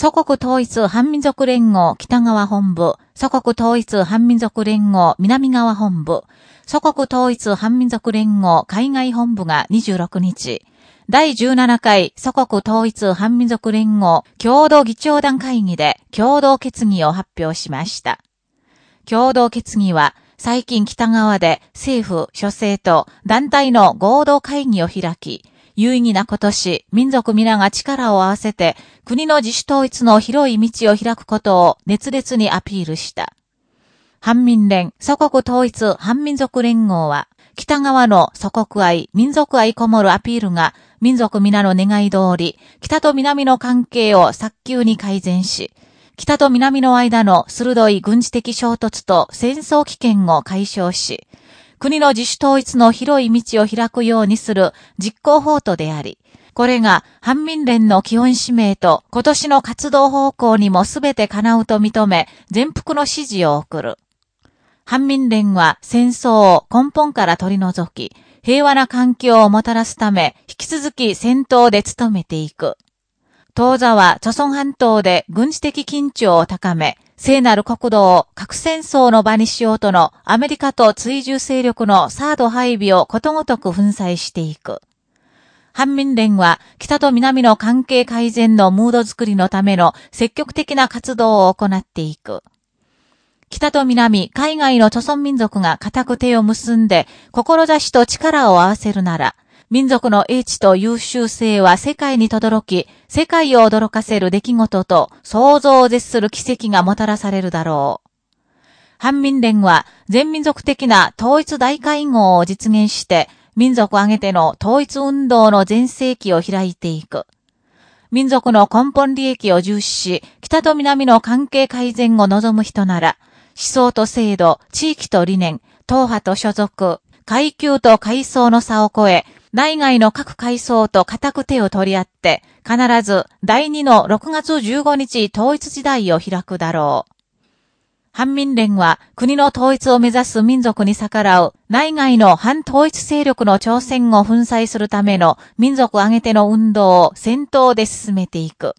祖国統一反民族連合北側本部、祖国統一反民族連合南側本部、祖国統一反民族連合海外本部が26日、第17回祖国統一反民族連合共同議長団会議で共同決議を発表しました。共同決議は、最近北側で政府、諸政と団体の合同会議を開き、有意義な今年、民族皆が力を合わせて、国の自主統一の広い道を開くことを熱烈にアピールした。反民連、祖国統一反民族連合は、北側の祖国愛、民族愛こもるアピールが、民族皆の願い通り、北と南の関係を早急に改善し、北と南の間の鋭い軍事的衝突と戦争危険を解消し、国の自主統一の広い道を開くようにする実行法とであり、これが反民連の基本使命と今年の活動方向にも全て叶うと認め、全幅の指示を送る。反民連は戦争を根本から取り除き、平和な環境をもたらすため、引き続き戦闘で努めていく。当座は、著村半島で軍事的緊張を高め、聖なる国土を核戦争の場にしようとのアメリカと追従勢力のサード配備をことごとく粉砕していく。反民連は北と南の関係改善のムード作りのための積極的な活動を行っていく。北と南、海外の著村民族が固く手を結んで、志と力を合わせるなら、民族の英知と優秀性は世界に轟き、世界を驚かせる出来事と想像を絶する奇跡がもたらされるだろう。反民連は全民族的な統一大会合を実現して、民族挙げての統一運動の全盛期を開いていく。民族の根本利益を重視し、北と南の関係改善を望む人なら、思想と制度、地域と理念、党派と所属、階級と階層の差を超え、内外の各階層と固く手を取り合って、必ず第2の6月15日統一時代を開くだろう。反民連は国の統一を目指す民族に逆らう内外の反統一勢力の挑戦を粉砕するための民族挙げての運動を先頭で進めていく。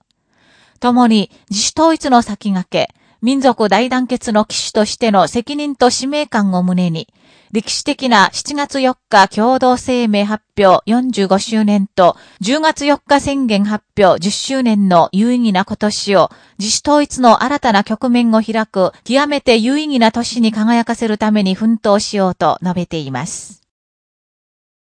共に自主統一の先駆け、民族大団結の騎手としての責任と使命感を胸に、歴史的な7月4日共同声明発表45周年と10月4日宣言発表10周年の有意義な今年を自主統一の新たな局面を開く極めて有意義な年に輝かせるために奮闘しようと述べています。